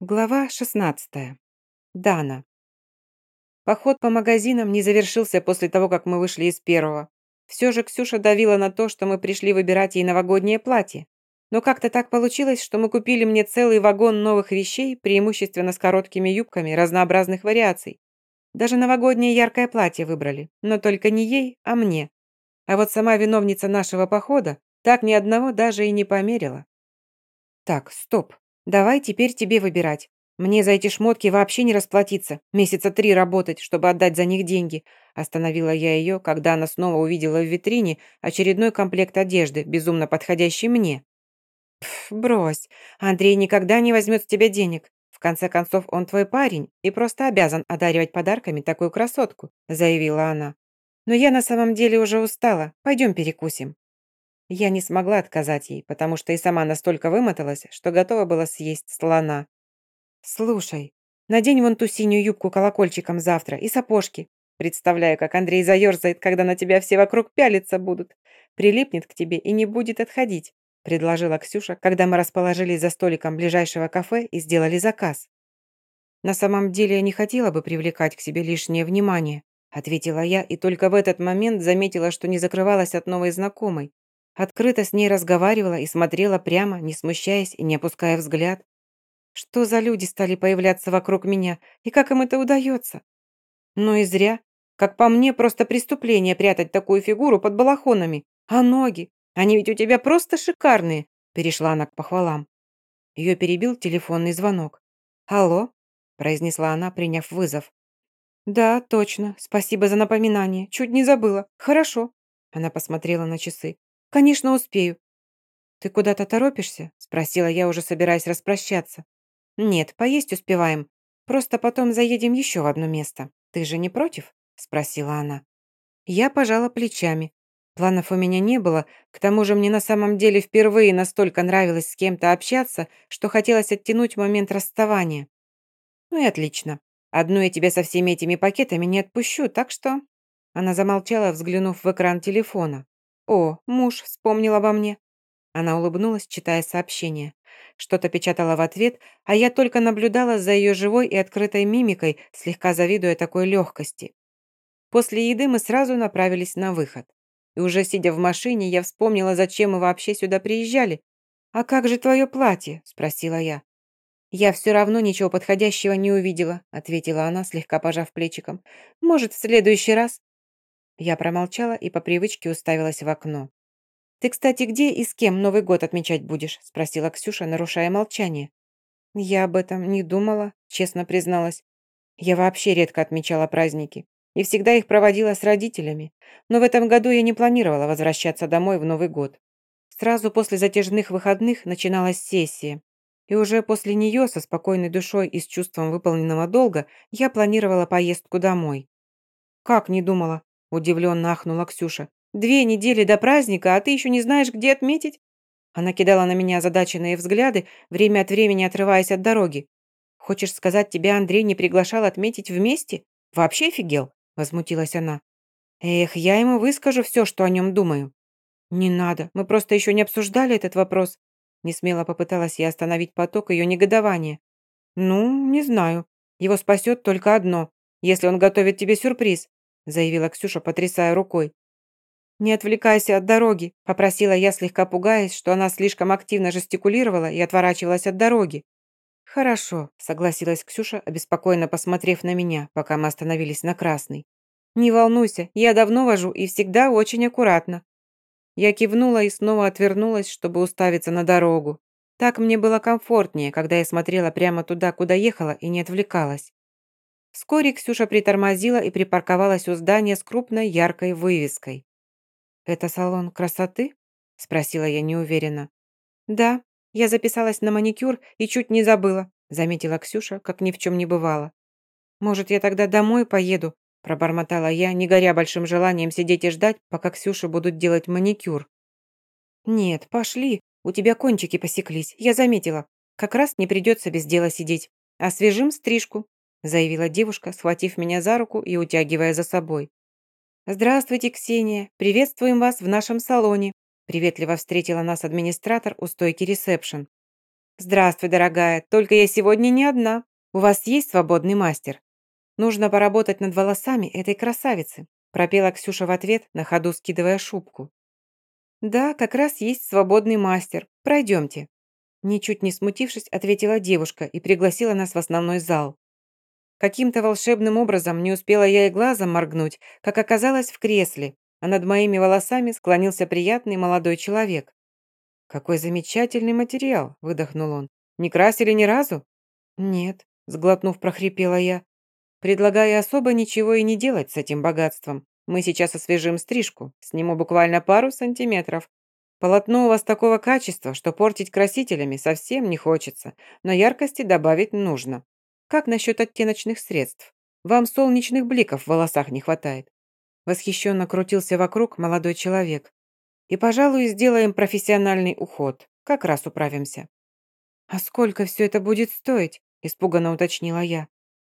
Глава 16. Дана. Поход по магазинам не завершился после того, как мы вышли из первого. Все же Ксюша давила на то, что мы пришли выбирать ей новогоднее платье. Но как-то так получилось, что мы купили мне целый вагон новых вещей, преимущественно с короткими юбками разнообразных вариаций. Даже новогоднее яркое платье выбрали, но только не ей, а мне. А вот сама виновница нашего похода так ни одного даже и не померила. Так, стоп. Давай теперь тебе выбирать. Мне за эти шмотки вообще не расплатиться. Месяца три работать, чтобы отдать за них деньги. Остановила я ее, когда она снова увидела в витрине очередной комплект одежды, безумно подходящий мне. Пф, брось. Андрей никогда не возьмет с тебя денег. В конце концов, он твой парень и просто обязан одаривать подарками такую красотку, заявила она. Но я на самом деле уже устала. Пойдем перекусим. Я не смогла отказать ей, потому что и сама настолько вымоталась, что готова была съесть слона. «Слушай, надень вон ту синюю юбку колокольчиком завтра и сапожки. Представляю, как Андрей заерзает, когда на тебя все вокруг пялиться будут. Прилипнет к тебе и не будет отходить», предложила Ксюша, когда мы расположились за столиком ближайшего кафе и сделали заказ. «На самом деле я не хотела бы привлекать к себе лишнее внимание», ответила я и только в этот момент заметила, что не закрывалась от новой знакомой. Открыто с ней разговаривала и смотрела прямо, не смущаясь и не опуская взгляд. Что за люди стали появляться вокруг меня, и как им это удается? Ну и зря. Как по мне, просто преступление прятать такую фигуру под балахонами. А ноги? Они ведь у тебя просто шикарные, перешла она к похвалам. Ее перебил телефонный звонок. «Алло?» – произнесла она, приняв вызов. «Да, точно. Спасибо за напоминание. Чуть не забыла. Хорошо». Она посмотрела на часы. «Конечно, успею». «Ты куда-то торопишься?» – спросила я, уже собираясь распрощаться. «Нет, поесть успеваем. Просто потом заедем еще в одно место. Ты же не против?» – спросила она. Я пожала плечами. Планов у меня не было, к тому же мне на самом деле впервые настолько нравилось с кем-то общаться, что хотелось оттянуть момент расставания. Ну и отлично. Одну я тебя со всеми этими пакетами не отпущу, так что...» Она замолчала, взглянув в экран телефона. «О, муж вспомнил обо мне». Она улыбнулась, читая сообщение. Что-то печатала в ответ, а я только наблюдала за ее живой и открытой мимикой, слегка завидуя такой легкости. После еды мы сразу направились на выход. И уже сидя в машине, я вспомнила, зачем мы вообще сюда приезжали. «А как же твое платье?» – спросила я. «Я все равно ничего подходящего не увидела», – ответила она, слегка пожав плечиком. «Может, в следующий раз?» Я промолчала и по привычке уставилась в окно. «Ты, кстати, где и с кем Новый год отмечать будешь?» спросила Ксюша, нарушая молчание. «Я об этом не думала», честно призналась. «Я вообще редко отмечала праздники и всегда их проводила с родителями, но в этом году я не планировала возвращаться домой в Новый год. Сразу после затяжных выходных начиналась сессия, и уже после нее со спокойной душой и с чувством выполненного долга я планировала поездку домой. «Как не думала?» Удивленно ахнула Ксюша. «Две недели до праздника, а ты еще не знаешь, где отметить?» Она кидала на меня озадаченные взгляды, время от времени отрываясь от дороги. «Хочешь сказать, тебя Андрей не приглашал отметить вместе? Вообще офигел?» Возмутилась она. «Эх, я ему выскажу все, что о нем думаю». «Не надо, мы просто еще не обсуждали этот вопрос». Несмело попыталась я остановить поток ее негодования. «Ну, не знаю. Его спасет только одно, если он готовит тебе сюрприз заявила Ксюша, потрясая рукой. «Не отвлекайся от дороги», – попросила я, слегка пугаясь, что она слишком активно жестикулировала и отворачивалась от дороги. «Хорошо», – согласилась Ксюша, обеспокоенно посмотрев на меня, пока мы остановились на красный. «Не волнуйся, я давно вожу и всегда очень аккуратно». Я кивнула и снова отвернулась, чтобы уставиться на дорогу. Так мне было комфортнее, когда я смотрела прямо туда, куда ехала, и не отвлекалась. Вскоре Ксюша притормозила и припарковалась у здания с крупной яркой вывеской. «Это салон красоты?» – спросила я неуверенно. «Да, я записалась на маникюр и чуть не забыла», – заметила Ксюша, как ни в чем не бывало. «Может, я тогда домой поеду?» – пробормотала я, не горя большим желанием сидеть и ждать, пока Ксюша будут делать маникюр. «Нет, пошли, у тебя кончики посеклись, я заметила. Как раз не придется без дела сидеть. Освежим стрижку, заявила девушка, схватив меня за руку и утягивая за собой. «Здравствуйте, Ксения! Приветствуем вас в нашем салоне!» Приветливо встретила нас администратор у стойки ресепшн. «Здравствуй, дорогая, только я сегодня не одна. У вас есть свободный мастер? Нужно поработать над волосами этой красавицы», пропела Ксюша в ответ, на ходу скидывая шубку. «Да, как раз есть свободный мастер. Пройдемте». Ничуть не смутившись, ответила девушка и пригласила нас в основной зал. Каким-то волшебным образом не успела я и глазом моргнуть, как оказалось в кресле, а над моими волосами склонился приятный молодой человек. «Какой замечательный материал!» – выдохнул он. «Не красили ни разу?» «Нет», – сглотнув, прохрипела я. «Предлагаю особо ничего и не делать с этим богатством. Мы сейчас освежим стрижку, сниму буквально пару сантиметров. Полотно у вас такого качества, что портить красителями совсем не хочется, но яркости добавить нужно. Как насчет оттеночных средств? Вам солнечных бликов в волосах не хватает». Восхищенно крутился вокруг молодой человек. «И, пожалуй, сделаем профессиональный уход. Как раз управимся». «А сколько все это будет стоить?» испуганно уточнила я.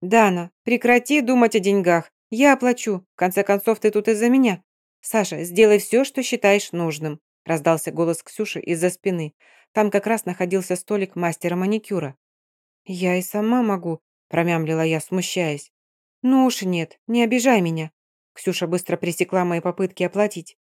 «Дана, прекрати думать о деньгах. Я оплачу. В конце концов, ты тут из-за меня. Саша, сделай все, что считаешь нужным», раздался голос Ксюши из-за спины. Там как раз находился столик мастера маникюра. «Я и сама могу», – промямлила я, смущаясь. «Ну уж нет, не обижай меня». Ксюша быстро пресекла мои попытки оплатить.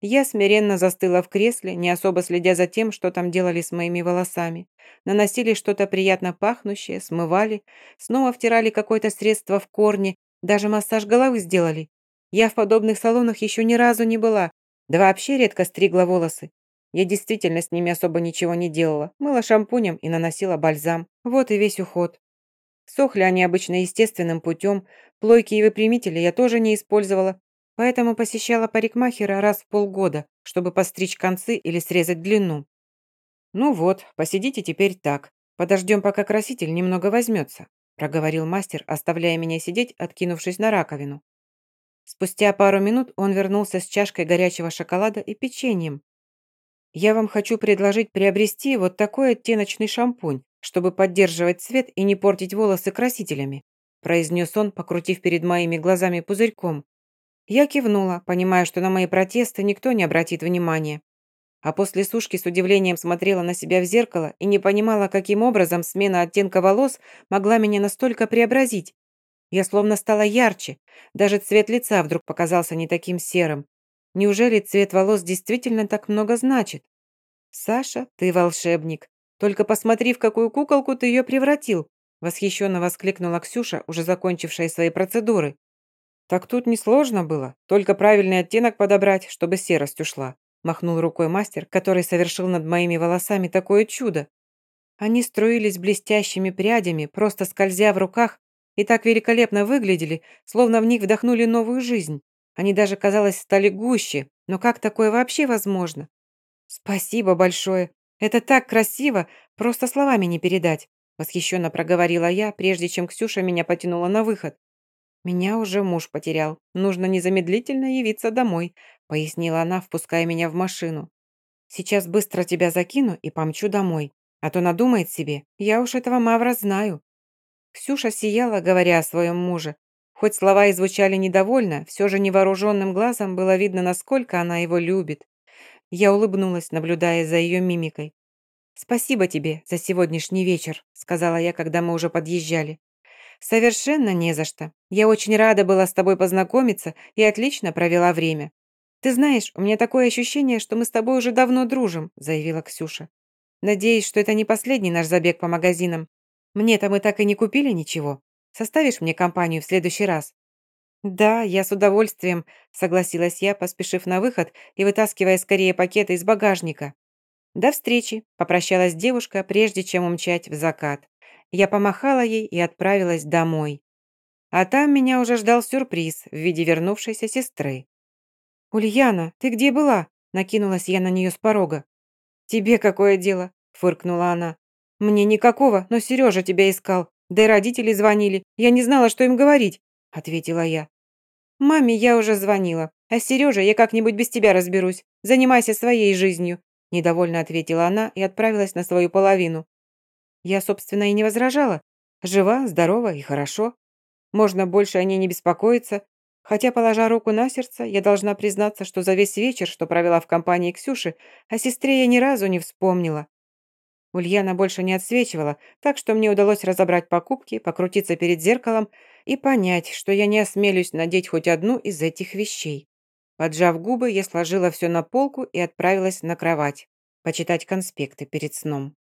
Я смиренно застыла в кресле, не особо следя за тем, что там делали с моими волосами. Наносили что-то приятно пахнущее, смывали, снова втирали какое-то средство в корни, даже массаж головы сделали. Я в подобных салонах еще ни разу не была, да вообще редко стригла волосы. Я действительно с ними особо ничего не делала. Мыла шампунем и наносила бальзам. Вот и весь уход. Сохли они обычно естественным путем. Плойки и выпрямители я тоже не использовала. Поэтому посещала парикмахера раз в полгода, чтобы постричь концы или срезать длину. «Ну вот, посидите теперь так. Подождем, пока краситель немного возьмется», проговорил мастер, оставляя меня сидеть, откинувшись на раковину. Спустя пару минут он вернулся с чашкой горячего шоколада и печеньем, я вам хочу предложить приобрести вот такой оттеночный шампунь, чтобы поддерживать цвет и не портить волосы красителями», произнес он, покрутив перед моими глазами пузырьком. Я кивнула, понимая, что на мои протесты никто не обратит внимания. А после сушки с удивлением смотрела на себя в зеркало и не понимала, каким образом смена оттенка волос могла меня настолько преобразить. Я словно стала ярче, даже цвет лица вдруг показался не таким серым. Неужели цвет волос действительно так много значит? Саша, ты волшебник. Только посмотри, в какую куколку ты ее превратил. Восхищенно воскликнула Ксюша, уже закончившая свои процедуры. Так тут несложно было, только правильный оттенок подобрать, чтобы серость ушла. Махнул рукой мастер, который совершил над моими волосами такое чудо. Они струились блестящими прядями, просто скользя в руках, и так великолепно выглядели, словно в них вдохнули новую жизнь. Они даже, казалось, стали гуще. Но как такое вообще возможно? Спасибо большое. Это так красиво, просто словами не передать. Восхищенно проговорила я, прежде чем Ксюша меня потянула на выход. «Меня уже муж потерял. Нужно незамедлительно явиться домой», пояснила она, впуская меня в машину. «Сейчас быстро тебя закину и помчу домой. А то надумает себе. Я уж этого мавра знаю». Ксюша сияла, говоря о своем муже, Хоть слова и звучали недовольно, все же невооруженным глазом было видно, насколько она его любит. Я улыбнулась, наблюдая за ее мимикой. «Спасибо тебе за сегодняшний вечер», сказала я, когда мы уже подъезжали. «Совершенно не за что. Я очень рада была с тобой познакомиться и отлично провела время. Ты знаешь, у меня такое ощущение, что мы с тобой уже давно дружим», заявила Ксюша. «Надеюсь, что это не последний наш забег по магазинам. Мне-то мы так и не купили ничего. Составишь мне компанию в следующий раз?» «Да, я с удовольствием», — согласилась я, поспешив на выход и вытаскивая скорее пакеты из багажника. «До встречи», — попрощалась девушка, прежде чем умчать в закат. Я помахала ей и отправилась домой. А там меня уже ждал сюрприз в виде вернувшейся сестры. «Ульяна, ты где была?» — накинулась я на нее с порога. «Тебе какое дело?» — фыркнула она. «Мне никакого, но Сережа тебя искал. Да и родители звонили. Я не знала, что им говорить», — ответила я. «Маме я уже звонила. А с Сережей я как-нибудь без тебя разберусь. Занимайся своей жизнью», — недовольно ответила она и отправилась на свою половину. Я, собственно, и не возражала. Жива, здорова и хорошо. Можно больше о ней не беспокоиться. Хотя, положа руку на сердце, я должна признаться, что за весь вечер, что провела в компании Ксюши, о сестре я ни разу не вспомнила. Ульяна больше не отсвечивала, так что мне удалось разобрать покупки, покрутиться перед зеркалом и понять, что я не осмелюсь надеть хоть одну из этих вещей. Поджав губы, я сложила все на полку и отправилась на кровать, почитать конспекты перед сном.